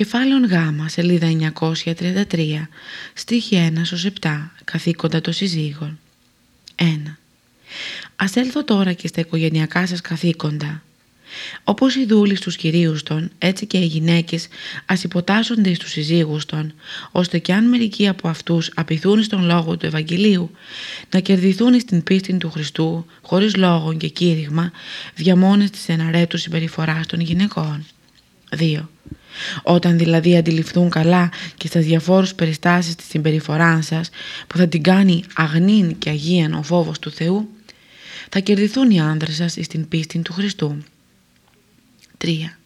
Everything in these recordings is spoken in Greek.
Κεφάλαιο Γ, σελίδα 933, στίχη 1 7, καθήκοντα των συζύγων. 1. Ας έλθω τώρα και στα οικογενειακά σας καθήκοντα. Όπως οι δούλοι στους κυρίους των, έτσι και οι γυναίκες ας υποτάσσονται στους συζύγους των, ώστε και αν μερικοί από αυτούς απειθούν στον λόγο του Ευαγγελίου, να κερδιθούν στην πίστη του Χριστού, χωρίς λόγο και κήρυγμα, διαμόνες της εναρέτου συμπεριφοράς των γυναικών. 2. Όταν δηλαδή αντιληφθούν καλά και στα διαφόρους περιστάσεις της συμπεριφοράς σας που θα την κάνει αγνήν και αγίαν ο φόβος του Θεού, θα κερδιθούν οι άνδρες σας στην πίστη του Χριστού. 3.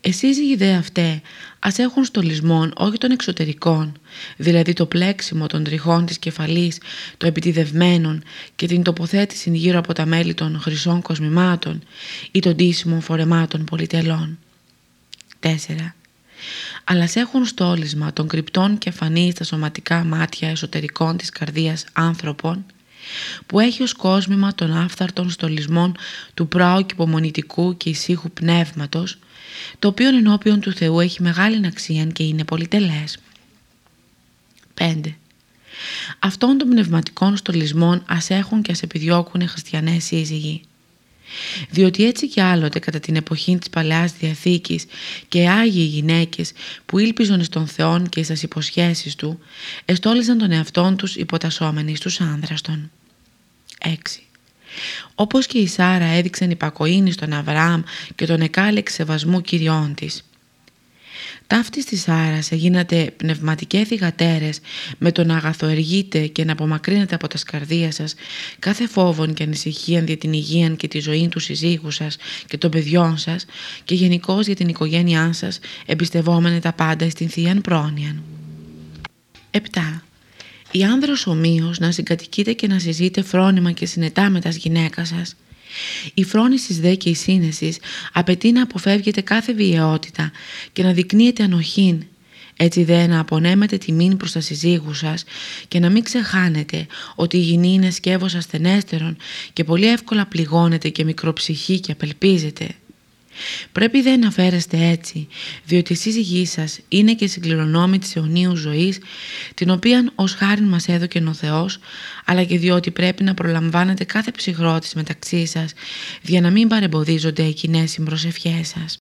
Εσείς οι ιδέες αυτέ ας έχουν στολισμόν όχι των εξωτερικών, δηλαδή το πλέξιμο των τριχών της κεφαλής, το επιτιδευμένων και την τοποθέτηση γύρω από τα μέλη των χρυσών κοσμημάτων ή των τίσιμων φορεμάτων πολυτελών. 4. Αλλά σε έχουν στόλισμα των κρυπτών και φανεί στα σωματικά μάτια εσωτερικών της καρδίας άνθρωπων που έχει ως κόσμημα των άφθαρτων στολισμών του πράου και υπομονητικού και ησύχου πνεύματος το οποίο ενώπιον του Θεού έχει μεγάλη αξία και είναι πολυτελές. 5. Αυτών των πνευματικών στολισμών ας έχουν και ας επιδιώκουν χριστιανές σύζυγοι διότι έτσι κι άλλοτε κατά την εποχή της Παλαιάς Διαθήκης και άγιοι γυναίκες που ήλπιζαν στον Θεόν και στις υποσχέσεις Του εστόλιζαν τον εαυτόν τους υποτασσόμενοι στους άνδρας των. 6. Όπως και η Σάρα έδειξαν υπακοήνη στον Αβραάμ και τον εκάλεξε σεβασμού κυριών της Ταύτης της Άρας έγινατε πνευματικέ θυγατέρες με το να αγαθοεργείτε και να απομακρύνετε από τα σκαρδία σας κάθε φόβον και ανησυχία για την υγεία και τη ζωή του συζύγου σας και των παιδιών σας και γενικώς για την οικογένειά σας εμπιστευόμενοι τα πάντα στην Θείαν Πρόνοιαν. 7. Οι άνδρος ομοίως να συγκατοικείτε και να συζείτε φρόνημα και συνετά με τας γυναίκα σας η φρόνηση δε και η σύνεσης απαιτεί να αποφεύγετε κάθε βιαιότητα και να δεικνύετε ανοχήν, έτσι δε να απονέμετε τιμήν προς τα συζύγους σας και να μην ξεχάνετε ότι η γυνή είναι σκεύος ασθενέστερον και πολύ εύκολα πληγώνεται και μικροψυχή και απελπίζεται. Πρέπει δεν να φέρεστε έτσι, διότι η σύζυγή σας είναι και συγκληρονόμη της αιωνίου ζωής, την οποία ως χάρη μας έδωκε ο Θεός, αλλά και διότι πρέπει να προλαμβάνετε κάθε ψυχρό της μεταξύ σας, για να μην παρεμποδίζονται οι κοινές συμπροσευχές σας.